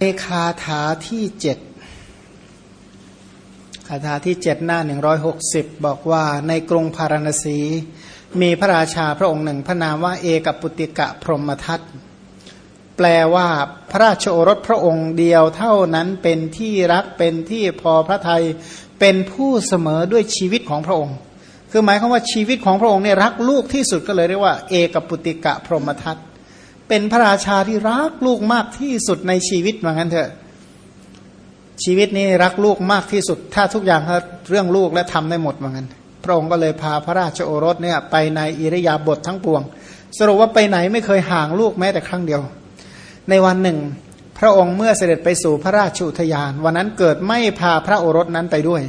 ในคาถาที่เจ็ดคาถาที่เจ็ดหน้าหนึ่งร้อยหกสิบบอกว่าในกรุงพาราณสี มีพระราชาพระองค์หนึ่ง พระนามว่าเอกปุติกะพรหมทัตแปลว่าพระราชโอรสพระองค์เดียวเท่านั้นเป็นที่รักเป็นที่พอพระทยัยเป็นผู้เสมอด้วยชีวิตของพระองค์ คือหมายความว่าชีวิตของพระองค์เนี่ยรักลูกที่สุดก็เลยเรียกว่า เอกปุติกะพรหมทัต เป็นพระราชาที่รักลูกมากที่สุดในชีวิตเหมือนกันเถอะ ชีวิตนี้รักลูกมากที่สุด ถ้าทุกอย่างเรื่องลูกและทำได้หมดเหมือนกันพระองค์ก็เลยพาพระราชโอรสเนี่ยไปในอิริยาบถททั้งปวง สรุปว่าไปไหนไม่เคยห่างลูกแม้แต่ครั้งเดียว ในวันหนึ่ง พระองค์เมื่อเสด็จไปสู่พระราชอุทยาน วันนั้นเกิดไม่พาพระโอรสนั้นไปด้วย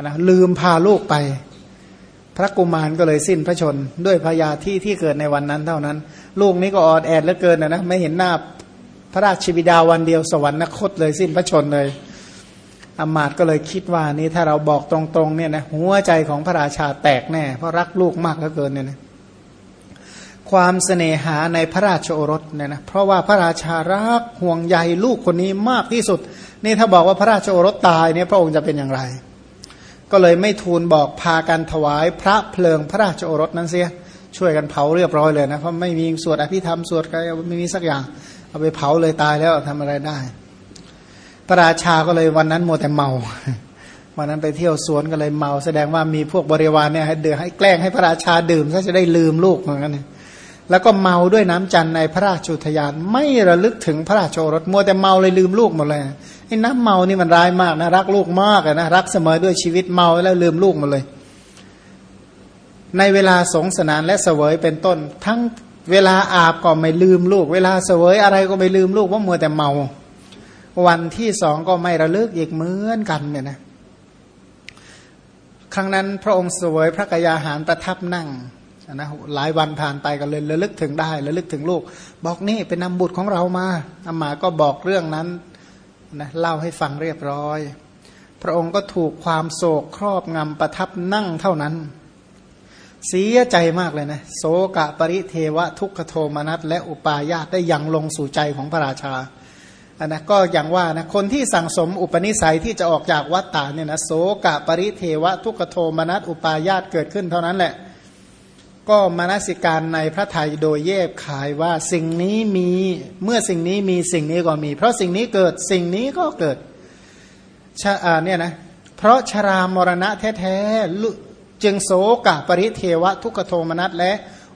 นะลืมพาลูกไป พระกุมารก็เลยสิ้นพระชน ด้วยพยาที่ที่เกิดในวันนั้นเท่านั้น ลูกนี้ก็ออดแอดเหลือเกินนะนะไม่เห็นหน้าพระราชบิดาวันเดียวสวรรคตเลยสิ้นพระชนเลยอมาตก็เลยคิดว่านี่ถ้าเราบอกตรงๆเนี่ยนะหัวใจของพระราชาแตกแน่ เพราะรักลูกมากเหลือเกินเนี่ยนะความเสน่หาในพระราชโอรสเนี่ยนะเพราะว่าพระราชารักห่วงใยลูกคนนี้มากที่สุด นี่ถ้าบอกว่าพระราชโอรสตายเนี่ยพระองค์จะเป็นอย่างไร ก็เลยไม่ทูลบอกพากันถวายพระเพลิงพระราชโอรสนั้นเสีย ช่วยกันเผาเรียบร้อยเลยนะเพราะไม่มีสวดอภิธรรมสวดอะไรไม่มีสักอย่าง เอาไปเผาเลยตายแล้วทำอะไรได้ พระราชาก็เลยวันนั้นโมแต่เมาวันนั้นไปเที่ยวสวนก็เลยเมาแสดงว่ามีพวกบริวารเนี่ยให้เดือให้แกล้งให้พระราชาดื่มซะจะได้ลืมลูกเหมือนกันแล้วก็เมาด้วยน้ำจันในพระราชุทยานไม่ระลึกถึงพระราชโอรสมัวแต่เมาเลยลืมลูกหมดเลย อ้น้ำเมานี่มันร้ายมากนะรักลูกมากนะรักเสมอด้วยชีวิตเมาแล้วลืมลูกมดเลย ในเวลาสงสนานและเสวยเป็นต้น ทั้งเวลาอาบก็ไม่ลืมลูก เวลาเสวยอะไรก็ไม่ลืมลูกว่ามัวแต่เมา วันที่สองก็ไม่ระลึกอีกเหมือนกันเนี่ยนะครั้งนั้นพระองค์เสวยพระกยาหารประทับนั่งนะหลายวันผ่านไปก็เลยระลึกถึงได้ระลึกถึงลูก บอกนี่เป็นนำบุตรของเรามาอามาก็บอกเรื่องนั้น นะเล่าให้ฟังเรียบร้อย พระองค์ก็ถูกความโศกครอบงำประทับนั่งเท่านั้น เสียใจมากเลยนะโสกะปริเทวะทุกขโทมนัสและอุปาญาตได้ยังลงสู่ใจของพระราชาอันนะก็อย่างว่านะคนที่สั่งสมอุปนิสัยที่จะออกจากวัฏฏาเนี่ยนะโสกะปริเทวะทุกขโทมนัสอุปาญาตเกิดขึ้นเท่านั้นแหละ ก็มนสิการในพระไทยโดยเยบขายว่าสิ่งนี้มีเมื่อสิ่งนี้มีสิ่งนี้ก็มี เพราะสิ่งนี้เกิดสิ่งนี้ก็เกิดชาเนี่ยนะเพราะชรามรณะแท้ๆจึงโสกะปริเทวะทุกโทมนัสและ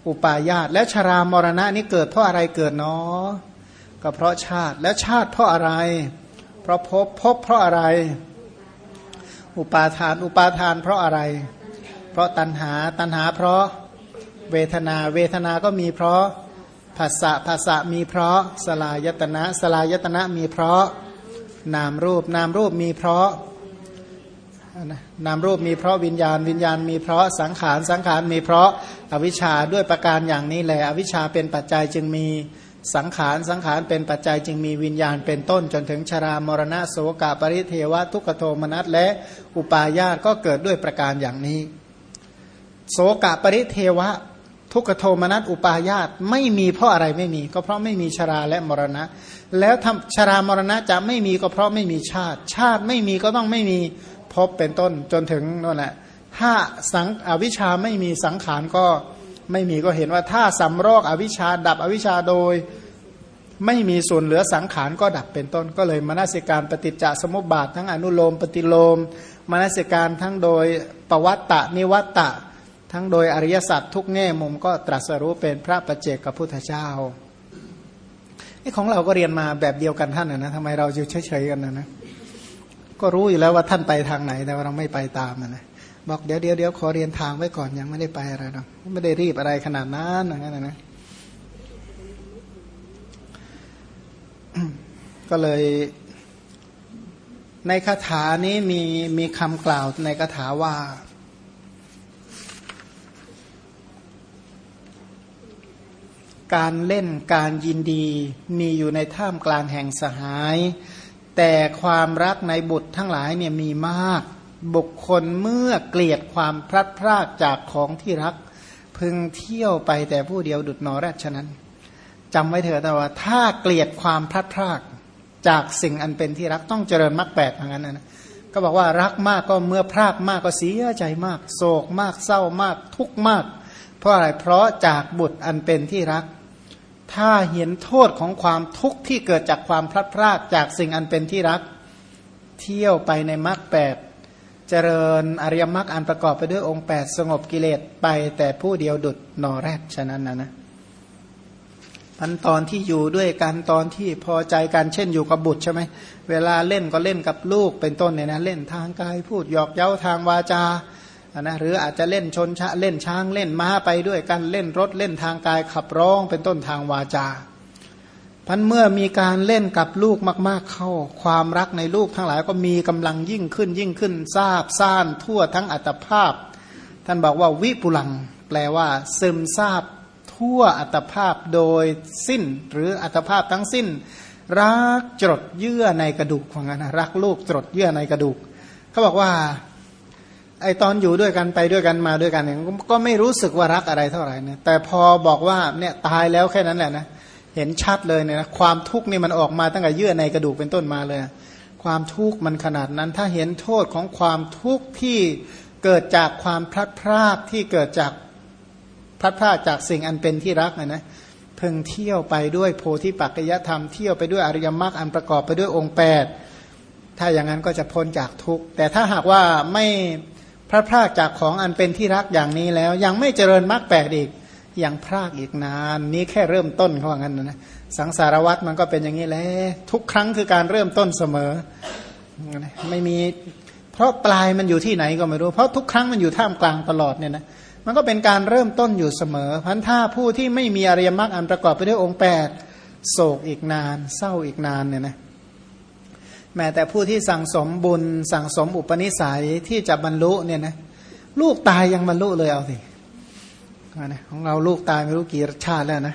อุปาญาตและชรามรณะนี้เกิดเพราะอะไรเกิดเนาะก็เพราะชาติแล้วชาติเพราะอะไร เพราะพบพบเพราะอะไร อุปาทานอุปาทานเพราะอะไร เพราะตัณหาตัณหาเพราะ เวทนาเวทนาก็มีเพราะภาษะภาษะมีเพราะสลายตนะสลายตนะมีเพราะนามรูปนามรูปมีเพราะนามรูปมีเพราะวิญญาณ วิญญาณมีเพราะสังขารสังขารมีเพราะอวิชชาด้วยประการอย่างนี้แหละอวิชชาเป็นปัจจัยจึงมีสังขารสังขารเป็นปัจจัยจึงมีวิญญาณเป็นต้นจนถึงชรามรณะโสกาปริเทวะทุกโทมนัสและอุปาญาตก็เกิดด้วยประการอย่างนี้ โสกาปริเทวะ ทุกโทมนัสอุปาญาตไม่มีเพราะอะไรไม่มี ก็เพราะไม่มีชราและมรณะ แล้วชรามรณะจะไม่มีก็เพราะไม่มีชาติ ชาติไม่มีก็ต้องไม่มีพบเป็นต้นจนถึงนั่นแหละถ้าสังอวิชาไม่มีสังขารก็ไม่มีก็เห็นว่าถ้าสำรอกอวิชาดับอวิชาโดย ไม่มีส่วนเหลือสังขารก็ดับเป็นต้น ก็เลยมนสิการปฏิจจสมุปบาททั้งอนุโลม ปฏิโลมมนสิการทั้งโดยปวัตตะนิวัตตะ ทั้งโดยอริยสัจทุกแง่มุมก็ตรัสรู้เป็นพระประเจกกับพุทธเจ้าไอ้ของเราก็เรียนมาแบบเดียวกันท่านนะทำไมเราอยู่เฉยๆกันนะนะก็รู้อยู่แล้วว่าท่านไปทางไหนแต่ว่าเราไม่ไปตามนะบอกเดี๋ยวเดี๋ยวเดี๋ยวขอเรียนทางไว้ก่อนยังไม่ได้ไปอะไรหรอกไม่ได้รีบอะไรขนาดนั้นอย่างนั้นนะก็เลย ในคาถานี้มีมีคำกล่าวในคาถาว่า การเล่นการยินดีมีอยู่ในท่ามกลางแห่งสหาย แต่ความรักในบุตรทั้งหลายเนี่ยมีมาก บุคคลเมื่อเกลียดความพลัดพรากจากของที่รัก พึงเที่ยวไปแต่ผู้เดียวดุดนอแรดฉะนั้นจำไว้เถอะแต่ว่า ถ้าเกลียดความพลัดพรากจากสิ่งอันเป็นที่รักต้องเจริญมรรคแปดอย่างนั้นนะก็บอกว่ารักมากก็เมื่อพรากมากก็เสียใจมาก โศกมากเศร้ามากทุกข์มาก เพราะอะไรเพราะจากบุตรอันเป็นที่รัก ถ้าเห็นโทษของความทุกข์ที่เกิดจากความพลัดพรากจากสิ่งอันเป็นที่รัก เที่ยวไปในมรรคแปดเจริญอริยมรรคอันประกอบไปด้วยองค์ 8 สงบกิเลสไปแต่ผู้เดียวดุดนอแรกฉะนั้นนะนะพันตอนที่อยู่ด้วยกันตอนที่พอใจกันเช่นอยู่กับบุตรใช่ไหมเวลาเล่นก็เล่นกับลูกเป็นต้นเนี่ยนะเล่นทางกายพูดหยอกเย้าทางวาจา นะหรืออาจจะเล่นชนชะเล่นช้างเล่นม้าไปด้วยกันเล่นรถเล่นทางกายขับร้องเป็นต้นทางวาจาพันเมื่อมีการเล่นกับลูกมาก ๆเข้า ความรักในลูกทั้งหลายก็มีกำลังยิ่งขึ้นยิ่งขึ้นทราบซ่านทั่วทั้งอัตภาพ ท่านบอกว่าวิปุลัง แปลว่า ซึมทราบทั่วอัตภาพโดยสิ้น หรืออัตภาพทั้งสิ้น รักจดเยื่อในกระดูกของนั้นรักลูกจดเยื่อในกระดูก เขาบอกว่า ไอตอนอยู่ด้วยกันไปด้วยกันมาด้วยกันเนี่ยก็ไม่รู้สึกว่ารักอะไรเท่าไหร่นะแต่พอบอกว่าเนี่ยตายแล้วแค่นั้นแหละนะเห็นชัดเลยเนี่ยนะความทุกข์นี่มันออกมาตั้งแต่เยื่อในกระดูกเป็นต้นมาเลย ความทุกข์มันขนาดนั้น ถ้าเห็นโทษของความทุกข์ที่เกิดจากความพลัดพรากที่เกิดจากพลัดพรากจากสิ่งอันเป็นที่รักนะนะเพ่งเที่ยวไปด้วยโพธิปัจจยธรรมเที่ยวไปด้วยอริยมรรคอันประกอบไปด้วยองค์แปดถ้าอย่างนั้นก็จะพ้นจากทุกข์แต่ถ้าหากว่าไม่ พลัดพรากจากของอันเป็นที่รักอย่างนี้แล้ว ยังไม่เจริญมรรคแปดอีกยังพรากอีกนาน นี้แค่เริ่มต้นเขาว่างั้นนะสังสารวัตรมันก็เป็นอย่างนี้แหละทุกครั้งคือการเริ่มต้นเสมอ ไม่มี เพราะปลายมันอยู่ที่ไหนก็ไม่รู้ เพราะทุกครั้งมันอยู่ท่ามกลางตลอดเนี่ยนะมันก็เป็นการเริ่มต้นอยู่เสมอพันท่าผู้ที่ไม่มีอริยมรรคอันประกอบไปด้วยองค์แปดโศกอีกนาน เศร้าอีกนานเนี่ยนะ แม้แต่ผู้ที่สั่งสมบุญสั่งสมอุปนิสัยที่จะบรรลุเนี่ยนะลูกตายยังบรรลุเลยเอาสิของเราลูกตายไม่รู้กี่ชาติแล้วนะ